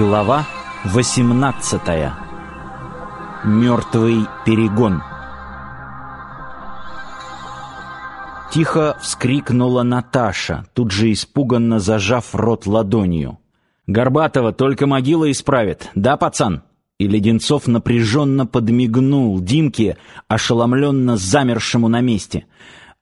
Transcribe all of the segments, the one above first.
Глава 18 Мертвый перегон Тихо вскрикнула Наташа, тут же испуганно зажав рот ладонью. «Горбатова только могила исправит, да, пацан?» И Леденцов напряженно подмигнул Димке, ошеломленно замершему на месте.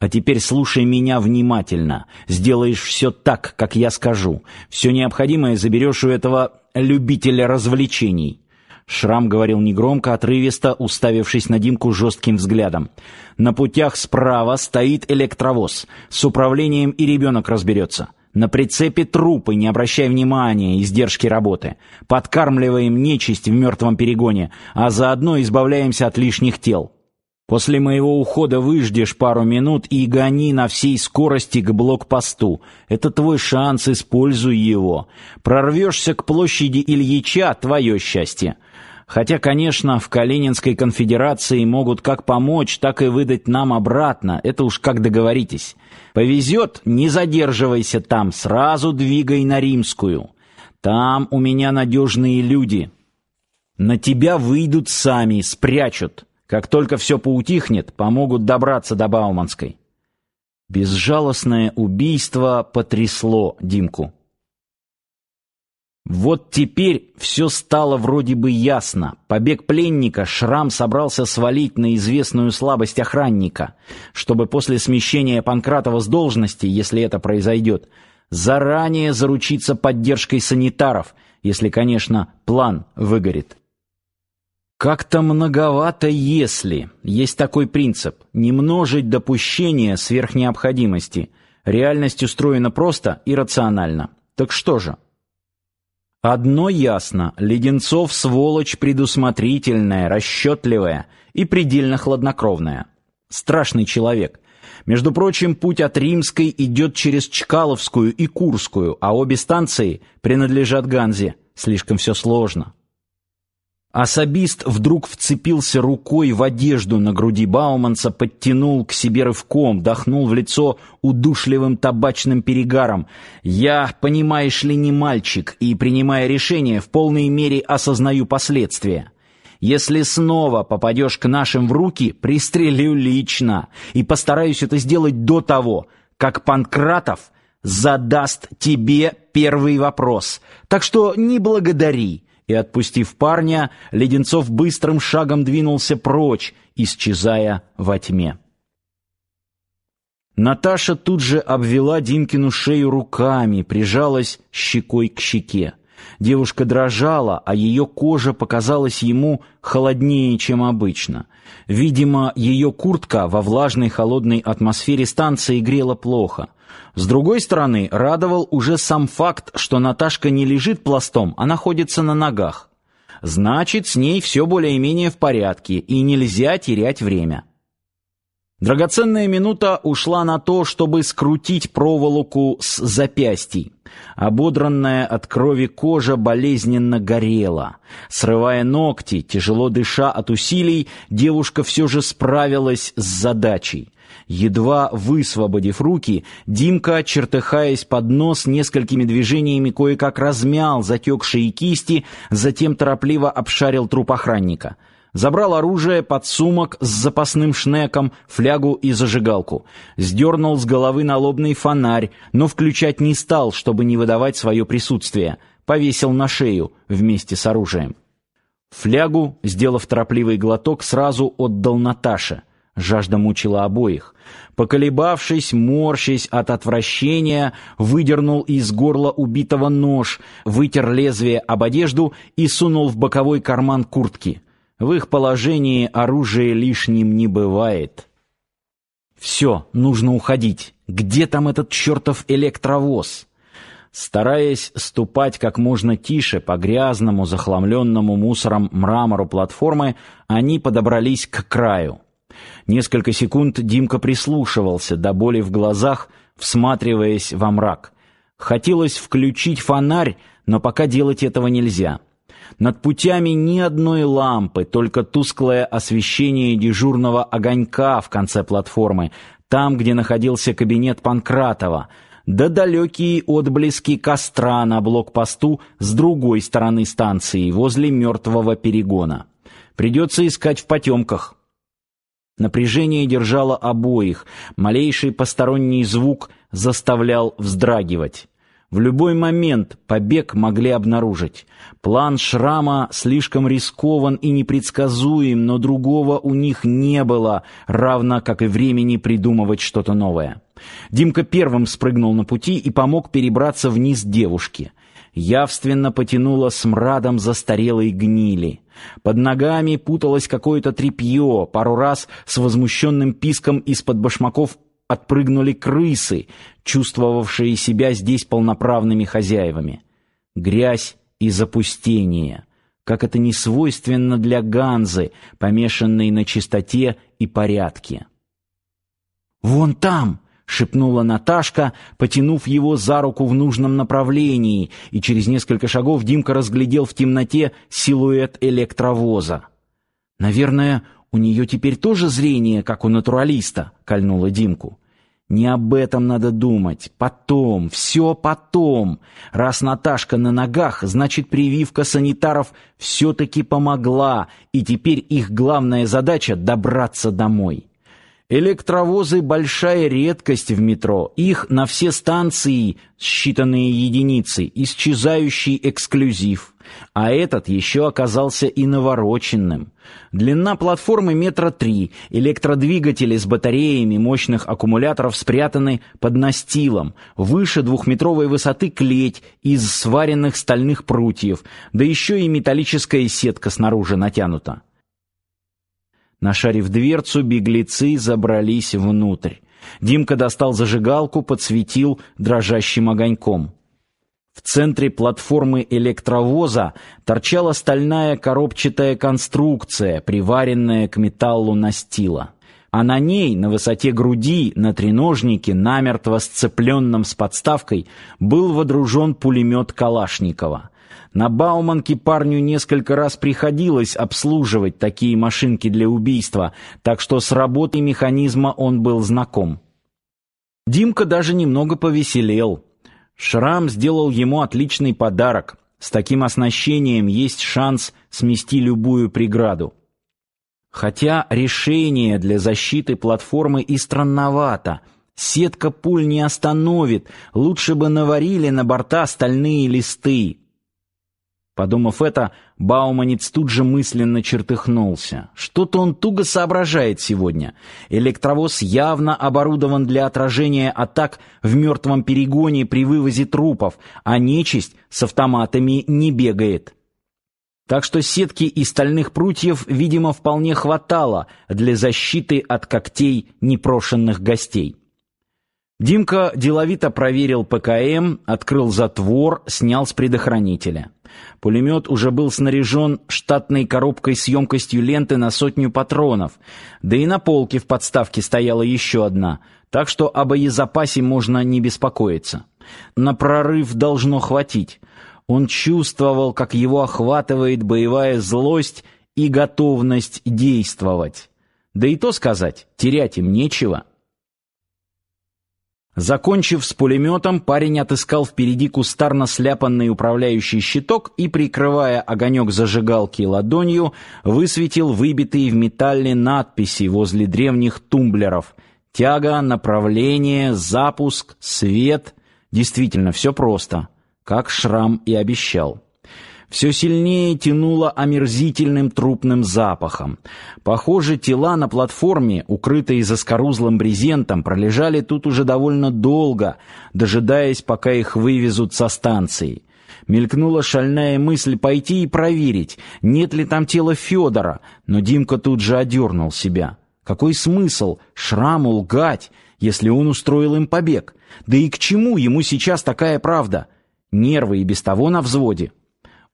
А теперь слушай меня внимательно. Сделаешь все так, как я скажу. Все необходимое заберешь у этого любителя развлечений. Шрам говорил негромко, отрывисто, уставившись на Димку жестким взглядом. На путях справа стоит электровоз. С управлением и ребенок разберется. На прицепе трупы, не обращай внимания, издержки работы. Подкармливаем нечисть в мертвом перегоне, а заодно избавляемся от лишних тел. После моего ухода выждешь пару минут и гони на всей скорости к блокпосту. Это твой шанс, используй его. Прорвешься к площади Ильича — твое счастье. Хотя, конечно, в Калининской конфедерации могут как помочь, так и выдать нам обратно. Это уж как договоритесь. Повезет, не задерживайся там, сразу двигай на Римскую. Там у меня надежные люди. На тебя выйдут сами, спрячут. Как только все поутихнет, помогут добраться до Бауманской. Безжалостное убийство потрясло Димку. Вот теперь все стало вроде бы ясно. Побег пленника Шрам собрался свалить на известную слабость охранника, чтобы после смещения Панкратова с должности, если это произойдет, заранее заручиться поддержкой санитаров, если, конечно, план выгорит. Как-то многовато если. Есть такой принцип не множить допущения сверх необходимости. Реальность устроена просто и рационально. Так что же? Одно ясно: Леденцов сволочь предусмотрительная, расчетливая и предельно хладнокровная. Страшный человек. Между прочим, путь от Римской идет через Чкаловскую и Курскую, а обе станции принадлежат Ганзе. Слишком все сложно. Особист вдруг вцепился рукой в одежду на груди Бауманца, подтянул к себе рывком, дохнул в лицо удушливым табачным перегаром. «Я, понимаешь ли, не мальчик, и, принимая решение, в полной мере осознаю последствия. Если снова попадешь к нашим в руки, пристрелю лично, и постараюсь это сделать до того, как Панкратов задаст тебе первый вопрос. Так что не благодари» и, отпустив парня, Леденцов быстрым шагом двинулся прочь, исчезая во тьме. Наташа тут же обвела Димкину шею руками, прижалась щекой к щеке. Девушка дрожала, а ее кожа показалась ему холоднее, чем обычно. Видимо, ее куртка во влажной холодной атмосфере станции грела плохо. С другой стороны, радовал уже сам факт, что Наташка не лежит пластом, а находится на ногах. Значит, с ней все более-менее в порядке, и нельзя терять время. Драгоценная минута ушла на то, чтобы скрутить проволоку с запястий. Ободранная от крови кожа болезненно горела. Срывая ногти, тяжело дыша от усилий, девушка все же справилась с задачей. Едва высвободив руки, Димка, чертыхаясь под нос, несколькими движениями кое-как размял затекшие кисти, затем торопливо обшарил труп охранника. Забрал оружие, подсумок с запасным шнеком, флягу и зажигалку. Сдернул с головы налобный фонарь, но включать не стал, чтобы не выдавать свое присутствие. Повесил на шею вместе с оружием. Флягу, сделав торопливый глоток, сразу отдал Наташе. Жажда мучила обоих. Поколебавшись, морщась от отвращения, выдернул из горла убитого нож, вытер лезвие об одежду и сунул в боковой карман куртки. В их положении оружие лишним не бывает. Все, нужно уходить. Где там этот чертов электровоз? Стараясь ступать как можно тише по грязному, захламленному мусором мрамору платформы, они подобрались к краю. Несколько секунд Димка прислушивался до боли в глазах, всматриваясь во мрак. Хотелось включить фонарь, но пока делать этого нельзя. Над путями ни одной лампы, только тусклое освещение дежурного огонька в конце платформы, там, где находился кабинет Панкратова, да далекие отблески костра на блокпосту с другой стороны станции, возле мертвого перегона. Придется искать в потемках. Напряжение держало обоих, малейший посторонний звук заставлял вздрагивать. В любой момент побег могли обнаружить. План Шрама слишком рискован и непредсказуем, но другого у них не было, равно как и времени придумывать что-то новое. Димка первым спрыгнул на пути и помог перебраться вниз девушке. Явственно потянуло смрадом застарелой гнили. Под ногами путалось какое-то тряпье, пару раз с возмущенным писком из-под башмаков отпрыгнули крысы, чувствовавшие себя здесь полноправными хозяевами. Грязь и запустение, как это не свойственно для Ганзы, помешанной на чистоте и порядке. «Вон там!» — шепнула Наташка, потянув его за руку в нужном направлении, и через несколько шагов Димка разглядел в темноте силуэт электровоза. «Наверное, у нее теперь тоже зрение, как у натуралиста», — кольнула Димку. «Не об этом надо думать. Потом, все потом. Раз Наташка на ногах, значит, прививка санитаров все-таки помогла, и теперь их главная задача — добраться домой». Электровозы — большая редкость в метро. Их на все станции считанные единицы, исчезающий эксклюзив. А этот еще оказался и навороченным. Длина платформы метра три, электродвигатели с батареями мощных аккумуляторов спрятаны под настилом, выше двухметровой высоты клеть из сваренных стальных прутьев, да еще и металлическая сетка снаружи натянута. Нашарив дверцу, беглецы забрались внутрь. Димка достал зажигалку, подсветил дрожащим огоньком. В центре платформы электровоза торчала стальная коробчатая конструкция, приваренная к металлу настила. А на ней, на высоте груди, на треножнике, намертво сцепленном с подставкой, был водружен пулемет Калашникова. На Бауманке парню несколько раз приходилось обслуживать такие машинки для убийства, так что с работой механизма он был знаком. Димка даже немного повеселел. Шрам сделал ему отличный подарок. С таким оснащением есть шанс смести любую преграду. Хотя решение для защиты платформы и странновато. Сетка пуль не остановит, лучше бы наварили на борта стальные листы. Подумав это, Бауманец тут же мысленно чертыхнулся. Что-то он туго соображает сегодня. Электровоз явно оборудован для отражения атак в мертвом перегоне при вывозе трупов, а нечисть с автоматами не бегает. Так что сетки из стальных прутьев, видимо, вполне хватало для защиты от когтей непрошенных гостей. Димка деловито проверил ПКМ, открыл затвор, снял с предохранителя. Пулемет уже был снаряжен штатной коробкой с емкостью ленты на сотню патронов, да и на полке в подставке стояла еще одна, так что о боезапасе можно не беспокоиться. На прорыв должно хватить. Он чувствовал, как его охватывает боевая злость и готовность действовать. Да и то сказать, терять им нечего. Закончив с пулеметом, парень отыскал впереди кустарно сляпанный управляющий щиток и, прикрывая огонек зажигалки ладонью, высветил выбитые в металле надписи возле древних тумблеров. Тяга, направление, запуск, свет. Действительно, все просто, как Шрам и обещал все сильнее тянуло омерзительным трупным запахом. Похоже, тела на платформе, укрытые заскорузлым брезентом, пролежали тут уже довольно долго, дожидаясь, пока их вывезут со станции. Мелькнула шальная мысль пойти и проверить, нет ли там тела Федора, но Димка тут же одернул себя. Какой смысл шраму лгать, если он устроил им побег? Да и к чему ему сейчас такая правда? Нервы и без того на взводе.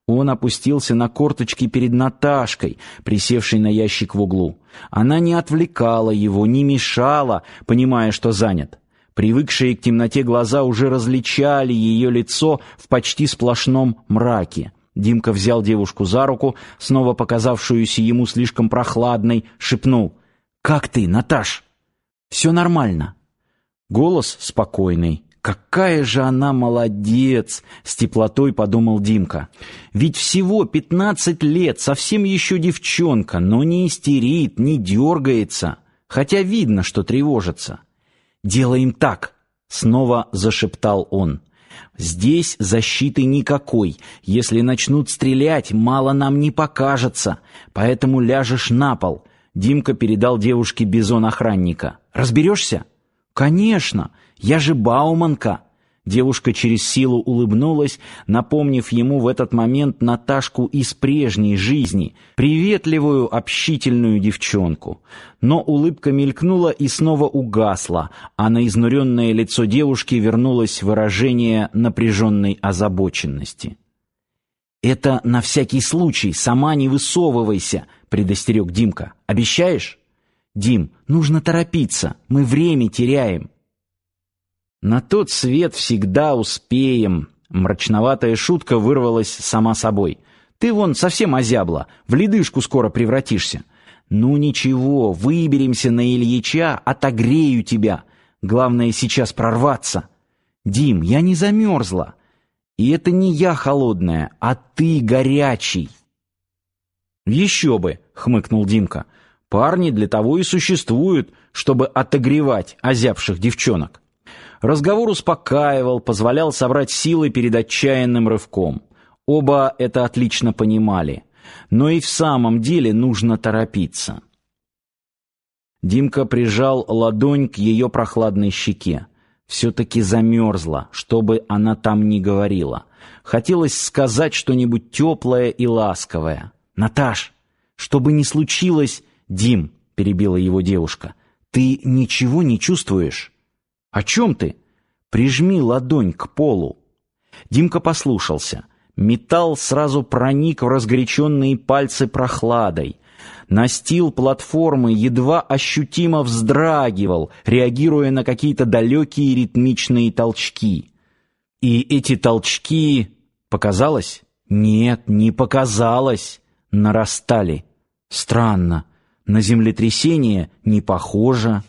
Он опустился на корточки перед Наташкой, присевшей на ящик в углу. Она не отвлекала его, не мешала, понимая, что занят. Привыкшие к темноте глаза уже различали ее лицо в почти сплошном мраке. Димка взял девушку за руку, снова показавшуюся ему слишком прохладной, шепнул: "Как ты, Наташ?" «Все нормально". Голос спокойный, Какая же она молодец, с теплотой подумал Димка. Ведь всего пятнадцать лет, совсем еще девчонка, но не истерит, не дергается, хотя видно, что тревожится. Делаем так, снова зашептал он. Здесь защиты никакой. Если начнут стрелять, мало нам не покажется. Поэтому ляжешь на пол. Димка передал девушке бизон охранника. Разберешься? Конечно. Я же Бауманка. Девушка через силу улыбнулась, напомнив ему в этот момент Наташку из прежней жизни, приветливую, общительную девчонку. Но улыбка мелькнула и снова угасла, а на изнуренное лицо девушки вернулось выражение напряженной озабоченности. Это на всякий случай, сама не высовывайся, предостерег Димка. Обещаешь? Дим, нужно торопиться, мы время теряем. На тот свет всегда успеем. Мрачноватая шутка вырвалась сама собой. Ты вон совсем озябла, в ледышку скоро превратишься. Ну ничего, выберемся на Ильича, отогрею тебя. Главное сейчас прорваться. Дим, я не замерзла. И это не я холодная, а ты горячий. Еще бы, хмыкнул Димка. Парни для того и существуют, чтобы отогревать озябших девчонок. Разговор успокаивал, позволял собрать силы перед отчаянным рывком. Оба это отлично понимали. Но и в самом деле нужно торопиться. Димка прижал ладонь к ее прохладной щеке. Все-таки замерзла, чтобы она там не говорила. Хотелось сказать что-нибудь теплое и ласковое. «Наташ, что бы ни случилось...» «Дим», — перебила его девушка, — «ты ничего не чувствуешь?» «О чем ты?» «Прижми ладонь к полу». Димка послушался. Металл сразу проник в разгоряченные пальцы прохладой. Настил платформы едва ощутимо вздрагивал, реагируя на какие-то далекие ритмичные толчки. И эти толчки... Показалось? Нет, не показалось. Нарастали. Странно. На землетрясение не похоже.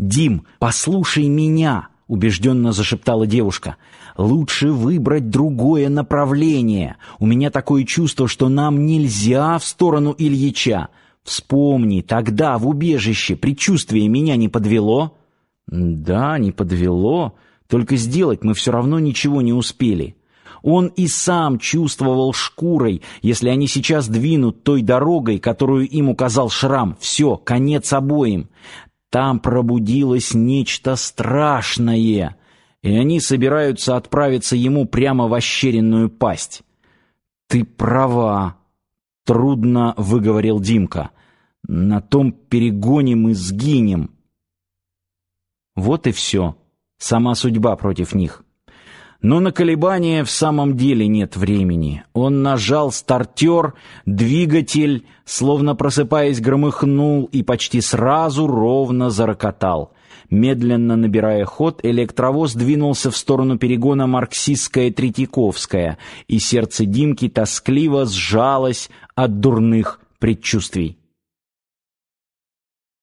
«Дим, послушай меня!» — убежденно зашептала девушка. «Лучше выбрать другое направление. У меня такое чувство, что нам нельзя в сторону Ильича. Вспомни, тогда в убежище предчувствие меня не подвело?» «Да, не подвело. Только сделать мы все равно ничего не успели». Он и сам чувствовал шкурой, если они сейчас двинут той дорогой, которую им указал Шрам. Все, конец обоим. Там пробудилось нечто страшное, и они собираются отправиться ему прямо в ощеренную пасть. Ты права, трудно выговорил Димка. На том перегоне мы сгинем. Вот и все. Сама судьба против них. Но на колебания в самом деле нет времени. Он нажал стартер, двигатель, словно просыпаясь, громыхнул и почти сразу ровно зарокотал. Медленно набирая ход, электровоз двинулся в сторону перегона Марксистская-Третьяковская, и сердце Димки тоскливо сжалось от дурных предчувствий.